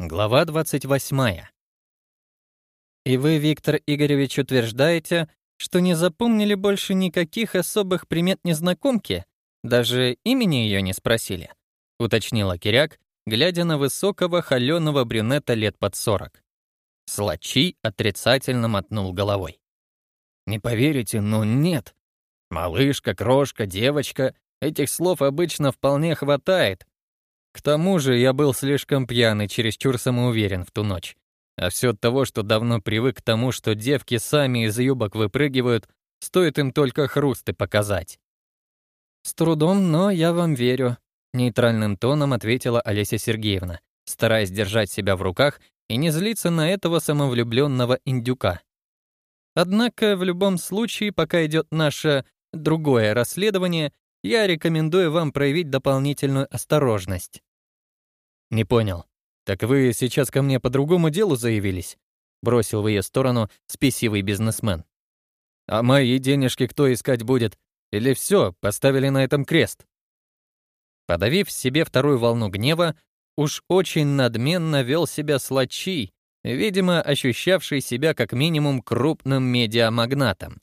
Глава 28. И вы, Виктор Игоревич, утверждаете, что не запомнили больше никаких особых примет незнакомки? Даже имени ее не спросили? Уточнила Киряк, глядя на высокого холеного брюнета лет под 40. Слачи отрицательно мотнул головой. «Не поверите, но нет. Малышка, крошка, девочка — этих слов обычно вполне хватает, к тому же я был слишком пьян и чересчур самоуверен в ту ночь. А все от того, что давно привык к тому, что девки сами из юбок выпрыгивают, стоит им только хрусты показать. «С трудом, но я вам верю», — нейтральным тоном ответила Олеся Сергеевна, стараясь держать себя в руках и не злиться на этого самовлюбленного индюка. Однако в любом случае, пока идет наше другое расследование, я рекомендую вам проявить дополнительную осторожность. «Не понял. Так вы сейчас ко мне по другому делу заявились?» Бросил в ее сторону спесивый бизнесмен. «А мои денежки кто искать будет? Или все, поставили на этом крест?» Подавив себе вторую волну гнева, уж очень надменно вел себя сладчий, видимо, ощущавший себя как минимум крупным медиамагнатом.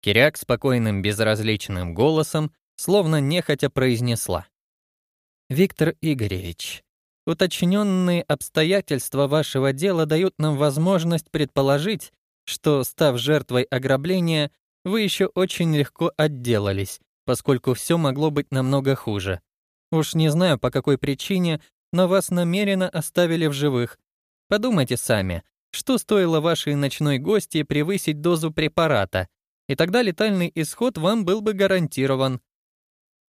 Киряк спокойным безразличным голосом словно нехотя произнесла. «Виктор Игоревич, Уточненные обстоятельства вашего дела дают нам возможность предположить, что, став жертвой ограбления, вы еще очень легко отделались, поскольку все могло быть намного хуже. Уж не знаю, по какой причине, но вас намеренно оставили в живых. Подумайте сами, что стоило вашей ночной гости превысить дозу препарата, и тогда летальный исход вам был бы гарантирован.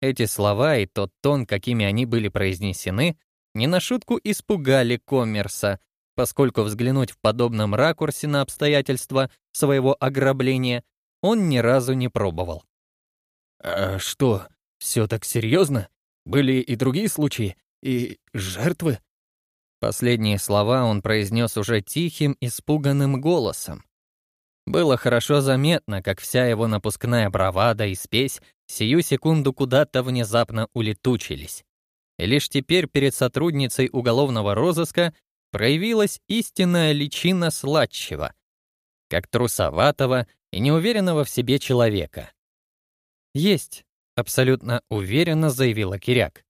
Эти слова и тот тон, какими они были произнесены, не на шутку испугали коммерса, поскольку взглянуть в подобном ракурсе на обстоятельства своего ограбления он ни разу не пробовал. «А что, все так серьезно? Были и другие случаи, и жертвы?» Последние слова он произнес уже тихим, испуганным голосом. Было хорошо заметно, как вся его напускная бравада и спесь сию секунду куда-то внезапно улетучились. Лишь теперь перед сотрудницей уголовного розыска проявилась истинная личина сладчего, как трусоватого и неуверенного в себе человека. «Есть», — абсолютно уверенно заявила Киряк.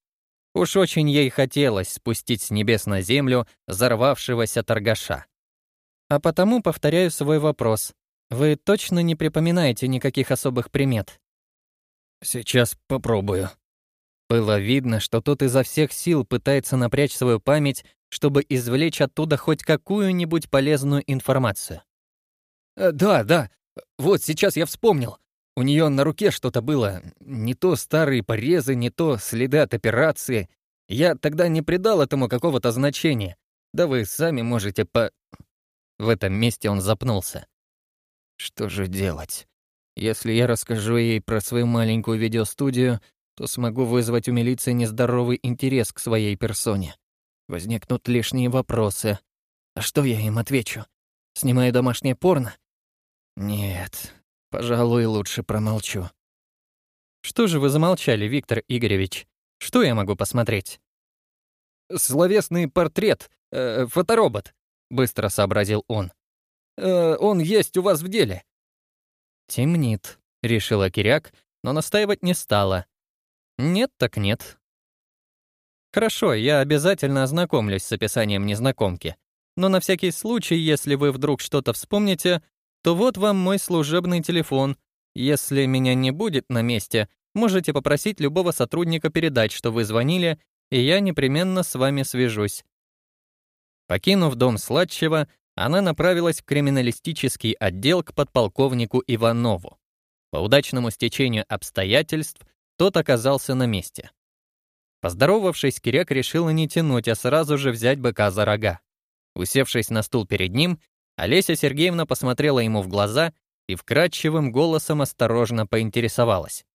Уж очень ей хотелось спустить с небес на землю взорвавшегося торгаша. А потому повторяю свой вопрос. Вы точно не припоминаете никаких особых примет? «Сейчас попробую», было видно, что тот изо всех сил пытается напрячь свою память, чтобы извлечь оттуда хоть какую-нибудь полезную информацию. «Э, «Да, да, вот сейчас я вспомнил. У нее на руке что-то было. Не то старые порезы, не то следы от операции. Я тогда не придал этому какого-то значения. Да вы сами можете по...» В этом месте он запнулся. «Что же делать? Если я расскажу ей про свою маленькую видеостудию, то смогу вызвать у милиции нездоровый интерес к своей персоне. Возникнут лишние вопросы. А что я им отвечу? Снимаю домашнее порно? Нет, пожалуй, лучше промолчу. Что же вы замолчали, Виктор Игоревич? Что я могу посмотреть? Словесный портрет, э, фоторобот, быстро сообразил он. Э, он есть у вас в деле. Темнит, решила Киряк, но настаивать не стала. Нет так нет. Хорошо, я обязательно ознакомлюсь с описанием незнакомки. Но на всякий случай, если вы вдруг что-то вспомните, то вот вам мой служебный телефон. Если меня не будет на месте, можете попросить любого сотрудника передать, что вы звонили, и я непременно с вами свяжусь. Покинув дом Сладчева, она направилась в криминалистический отдел к подполковнику Иванову. По удачному стечению обстоятельств тот оказался на месте. Поздоровавшись, Кирек решила не тянуть, а сразу же взять быка за рога. Усевшись на стул перед ним, Олеся Сергеевна посмотрела ему в глаза и вкрадчивым голосом осторожно поинтересовалась.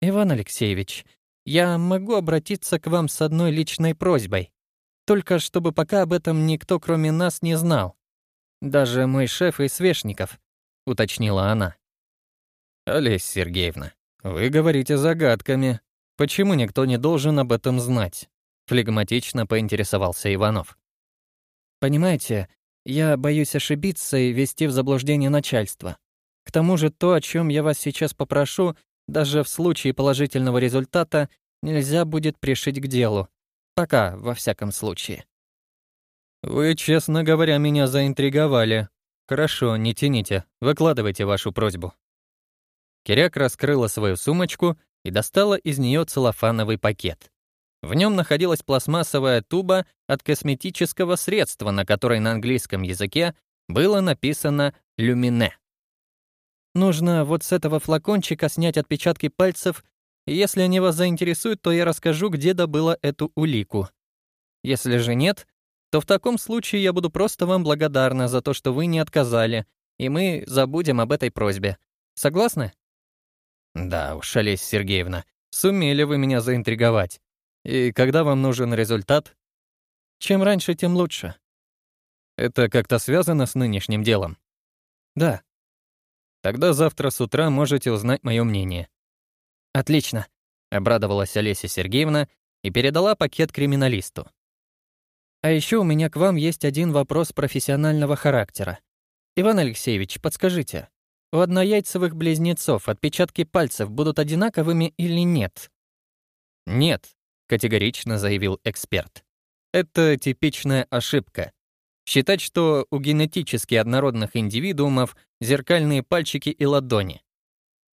«Иван Алексеевич, я могу обратиться к вам с одной личной просьбой, только чтобы пока об этом никто кроме нас не знал. Даже мой шеф и Свешников», — уточнила она. «Олеся Сергеевна, «Вы говорите загадками. Почему никто не должен об этом знать?» флегматично поинтересовался Иванов. «Понимаете, я боюсь ошибиться и вести в заблуждение начальство. К тому же то, о чем я вас сейчас попрошу, даже в случае положительного результата, нельзя будет пришить к делу. Пока, во всяком случае». «Вы, честно говоря, меня заинтриговали. Хорошо, не тяните, выкладывайте вашу просьбу». Киряк раскрыла свою сумочку и достала из нее целлофановый пакет. В нем находилась пластмассовая туба от косметического средства, на которой на английском языке было написано «люмине». «Нужно вот с этого флакончика снять отпечатки пальцев, и если они вас заинтересуют, то я расскажу, где добыла эту улику. Если же нет, то в таком случае я буду просто вам благодарна за то, что вы не отказали, и мы забудем об этой просьбе. Согласны?» Да уж, Олеся Сергеевна, сумели вы меня заинтриговать. И когда вам нужен результат? Чем раньше, тем лучше. Это как-то связано с нынешним делом? Да. Тогда завтра с утра можете узнать мое мнение. Отлично, обрадовалась Олеся Сергеевна и передала пакет криминалисту. А еще у меня к вам есть один вопрос профессионального характера. Иван Алексеевич, подскажите, у однояйцевых близнецов отпечатки пальцев будут одинаковыми или нет? Нет, категорично заявил эксперт. Это типичная ошибка. Считать, что у генетически однородных индивидуумов зеркальные пальчики и ладони.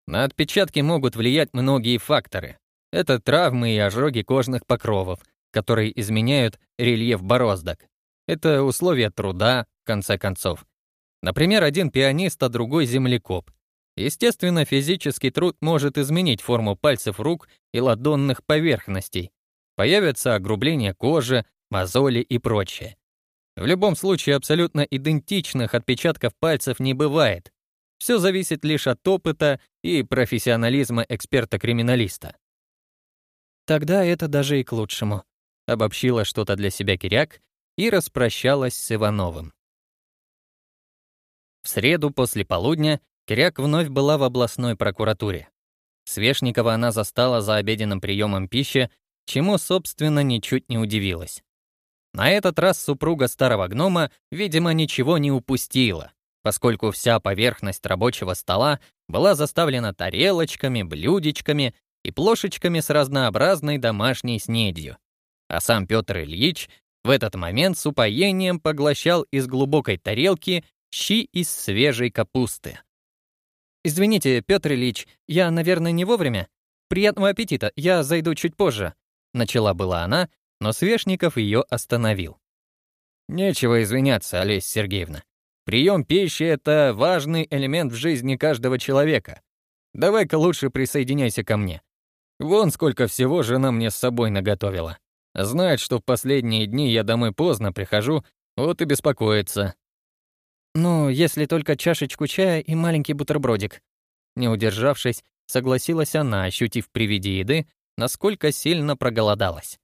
На отпечатки могут влиять многие факторы. Это травмы и ожоги кожных покровов, которые изменяют рельеф бороздок. Это условия труда, в конце концов, Например, один пианист, а другой землекоп. Естественно, физический труд может изменить форму пальцев рук и ладонных поверхностей. Появятся огрубления кожи, мозоли и прочее. В любом случае абсолютно идентичных отпечатков пальцев не бывает. Все зависит лишь от опыта и профессионализма эксперта-криминалиста. Тогда это даже и к лучшему, обобщила что-то для себя Киряк и распрощалась с Ивановым. В среду после полудня Киряк вновь была в областной прокуратуре. Свешникова она застала за обеденным приемом пищи, чему, собственно, ничуть не удивилась. На этот раз супруга старого гнома, видимо, ничего не упустила, поскольку вся поверхность рабочего стола была заставлена тарелочками, блюдечками и плошечками с разнообразной домашней снедью. А сам Петр Ильич в этот момент с упоением поглощал из глубокой тарелки щи из свежей капусты. «Извините, Петр Ильич, я, наверное, не вовремя. Приятного аппетита, я зайду чуть позже», — начала была она, но Свешников ее остановил. «Нечего извиняться, Олеся Сергеевна. Прием пищи — это важный элемент в жизни каждого человека. Давай-ка лучше присоединяйся ко мне. Вон сколько всего жена мне с собой наготовила. Знает, что в последние дни я домой поздно прихожу, вот и беспокоится. «Ну, если только чашечку чая и маленький бутербродик». Не удержавшись, согласилась она, ощутив при виде еды, насколько сильно проголодалась.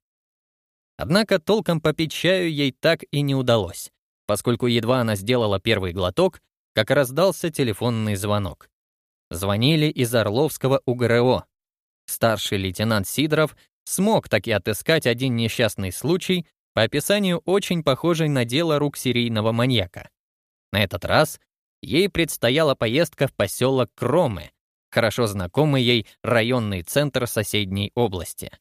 Однако толком попить чаю ей так и не удалось, поскольку едва она сделала первый глоток, как раздался телефонный звонок. Звонили из Орловского УГРО. Старший лейтенант Сидоров смог таки отыскать один несчастный случай, по описанию очень похожий на дело рук серийного маньяка. На этот раз ей предстояла поездка в поселок Кромы, хорошо знакомый ей районный центр соседней области.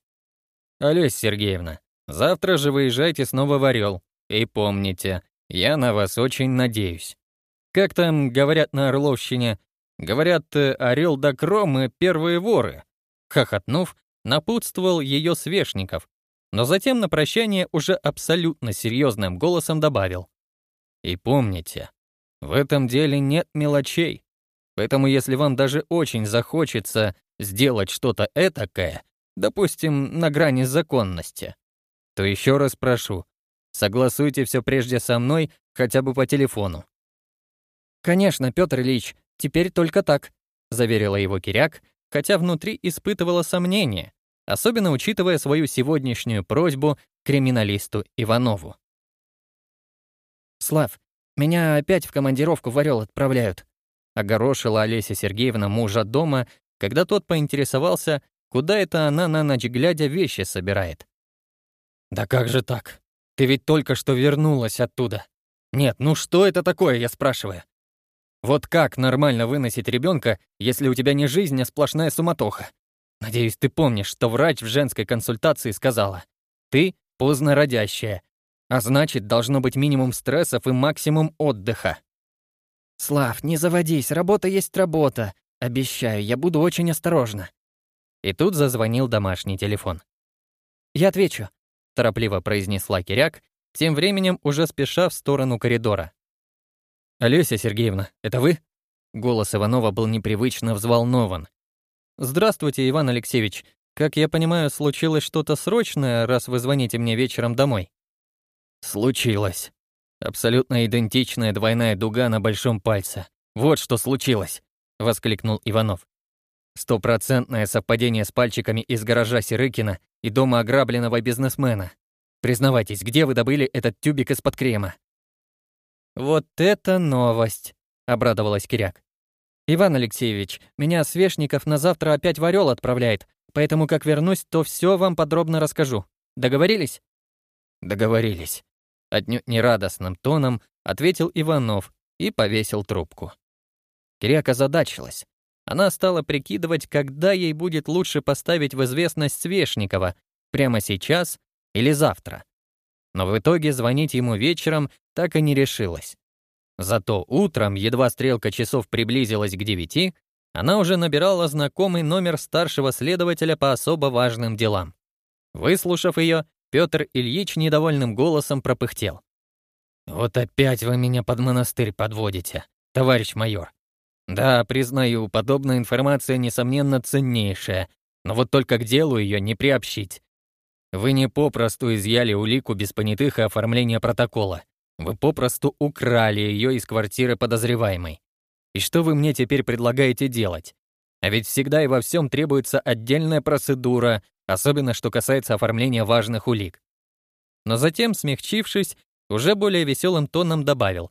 «Олеся Сергеевна, завтра же выезжайте снова в Орел. И помните, я на вас очень надеюсь. Как там говорят на Орловщине? Говорят, э, Орел да Кромы — первые воры». Хохотнув, напутствовал ее свешников, но затем на прощание уже абсолютно серьезным голосом добавил. «И помните, в этом деле нет мелочей. Поэтому если вам даже очень захочется сделать что-то этакое, допустим, на грани законности, то еще раз прошу, согласуйте все прежде со мной, хотя бы по телефону. «Конечно, Петр Ильич, теперь только так», — заверила его Киряк, хотя внутри испытывала сомнения, особенно учитывая свою сегодняшнюю просьбу криминалисту Иванову. «Слав, меня опять в командировку в Орёл отправляют», — огорошила Олеся Сергеевна мужа дома, когда тот поинтересовался, куда это она на ночь глядя вещи собирает. «Да как же так? Ты ведь только что вернулась оттуда. Нет, ну что это такое, я спрашиваю? Вот как нормально выносить ребенка, если у тебя не жизнь, а сплошная суматоха? Надеюсь, ты помнишь, что врач в женской консультации сказала. Ты поздно родящая, а значит, должно быть минимум стрессов и максимум отдыха. «Слав, не заводись, работа есть работа. Обещаю, я буду очень осторожна». И тут зазвонил домашний телефон. «Я отвечу», — торопливо произнесла Киряк, тем временем уже спеша в сторону коридора. «Олеся Сергеевна, это вы?» Голос Иванова был непривычно взволнован. «Здравствуйте, Иван Алексеевич. Как я понимаю, случилось что-то срочное, раз вы звоните мне вечером домой». Случилось. Абсолютно идентичная двойная дуга на большом пальце. Вот что случилось, воскликнул Иванов. Стопроцентное совпадение с пальчиками из гаража Сирыкина и дома ограбленного бизнесмена. Признавайтесь, где вы добыли этот тюбик из-под крема? Вот это новость, обрадовалась Киряк. Иван Алексеевич, меня Свешников на завтра опять в Орёл отправляет, поэтому как вернусь, то все вам подробно расскажу. Договорились? Договорились, Отнюдь нерадостным тоном ответил Иванов и повесил трубку. Киряка задачилась. Она стала прикидывать, когда ей будет лучше поставить в известность Свешникова, прямо сейчас или завтра. Но в итоге звонить ему вечером так и не решилась. Зато утром, едва стрелка часов приблизилась к девяти, она уже набирала знакомый номер старшего следователя по особо важным делам. Выслушав ее, Петр Ильич недовольным голосом пропыхтел. «Вот опять вы меня под монастырь подводите, товарищ майор. Да, признаю, подобная информация, несомненно, ценнейшая, но вот только к делу ее не приобщить. Вы не попросту изъяли улику без понятых и оформления протокола. Вы попросту украли ее из квартиры подозреваемой. И что вы мне теперь предлагаете делать? А ведь всегда и во всем требуется отдельная процедура, особенно что касается оформления важных улик. Но затем, смягчившись, уже более веселым тоном добавил.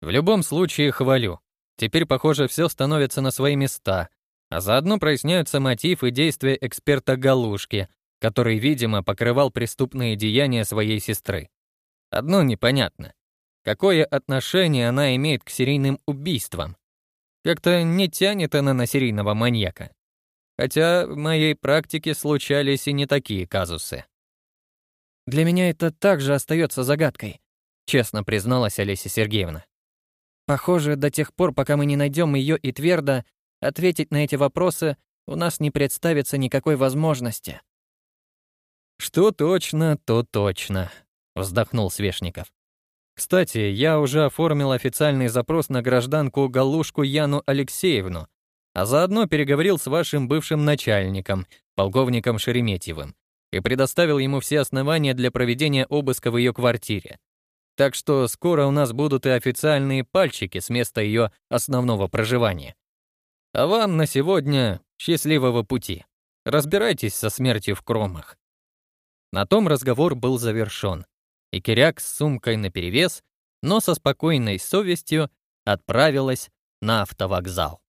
«В любом случае хвалю. Теперь, похоже, все становится на свои места, а заодно проясняются мотив и действия эксперта Галушки, который, видимо, покрывал преступные деяния своей сестры. Одно непонятно. Какое отношение она имеет к серийным убийствам? Как-то не тянет она на серийного маньяка хотя в моей практике случались и не такие казусы. «Для меня это также остается загадкой», — честно призналась Олеся Сергеевна. «Похоже, до тех пор, пока мы не найдем ее и твердо, ответить на эти вопросы у нас не представится никакой возможности». «Что точно, то точно», — вздохнул Свешников. «Кстати, я уже оформил официальный запрос на гражданку Галушку Яну Алексеевну, а заодно переговорил с вашим бывшим начальником, полковником Шереметьевым, и предоставил ему все основания для проведения обыска в ее квартире. Так что скоро у нас будут и официальные пальчики с места ее основного проживания. А вам на сегодня счастливого пути. Разбирайтесь со смертью в кромах. На том разговор был завершен, и Киряк с сумкой наперевес, но со спокойной совестью отправилась на автовокзал.